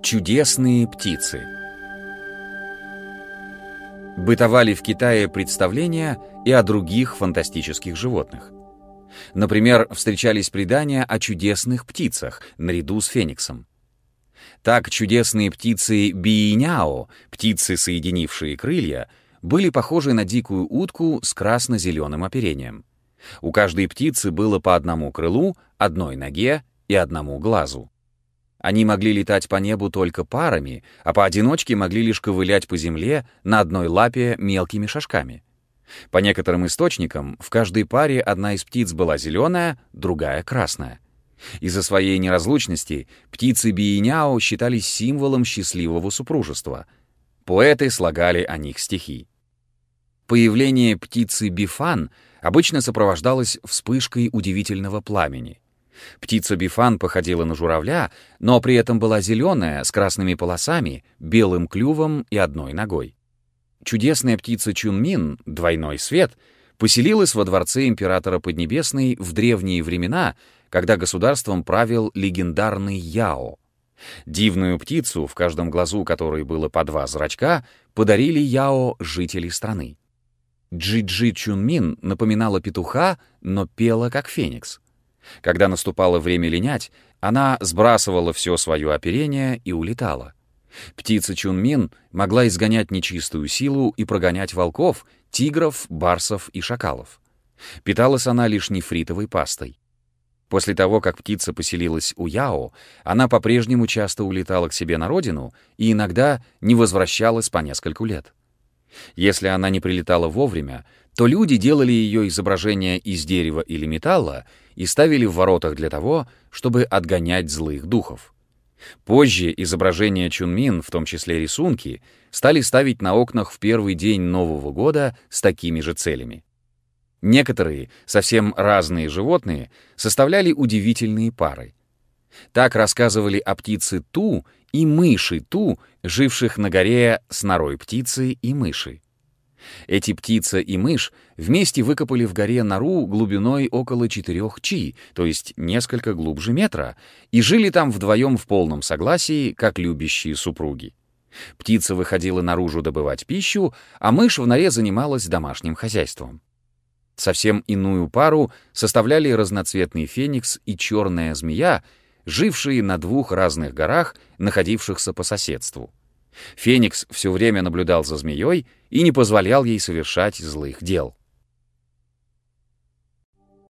Чудесные птицы Бытовали в Китае представления и о других фантастических животных. Например, встречались предания о чудесных птицах наряду с фениксом. Так чудесные птицы бииняо, птицы, соединившие крылья, были похожи на дикую утку с красно-зеленым оперением. У каждой птицы было по одному крылу, одной ноге и одному глазу. Они могли летать по небу только парами, а поодиночке могли лишь ковылять по земле на одной лапе мелкими шажками. По некоторым источникам, в каждой паре одна из птиц была зеленая, другая — красная. Из-за своей неразлучности птицы бииняо считались символом счастливого супружества. Поэты слагали о них стихи. Появление птицы бифан обычно сопровождалось вспышкой удивительного пламени — Птица Бифан походила на журавля, но при этом была зеленая, с красными полосами, белым клювом и одной ногой. Чудесная птица Чунмин, двойной свет, поселилась во дворце императора Поднебесной в древние времена, когда государством правил легендарный Яо. Дивную птицу, в каждом глазу которой было по два зрачка, подарили Яо жители страны. Джи-Джи Чунмин напоминала петуха, но пела как феникс. Когда наступало время линять, она сбрасывала все свое оперение и улетала. Птица Чунмин могла изгонять нечистую силу и прогонять волков, тигров, барсов и шакалов. Питалась она лишь нефритовой пастой. После того, как птица поселилась у Яо, она по-прежнему часто улетала к себе на родину и иногда не возвращалась по нескольку лет. Если она не прилетала вовремя, то люди делали ее изображение из дерева или металла и ставили в воротах для того, чтобы отгонять злых духов. Позже изображения Чунмин, в том числе рисунки, стали ставить на окнах в первый день Нового года с такими же целями. Некоторые, совсем разные животные, составляли удивительные пары. Так рассказывали о птице Ту и мыши Ту, живших на горе с норой птицы и мыши. Эти птица и мышь вместе выкопали в горе нору глубиной около четырех чи, то есть несколько глубже метра, и жили там вдвоем в полном согласии, как любящие супруги. Птица выходила наружу добывать пищу, а мышь в норе занималась домашним хозяйством. Совсем иную пару составляли разноцветный феникс и черная змея, жившие на двух разных горах, находившихся по соседству. Феникс все время наблюдал за змеей и не позволял ей совершать злых дел.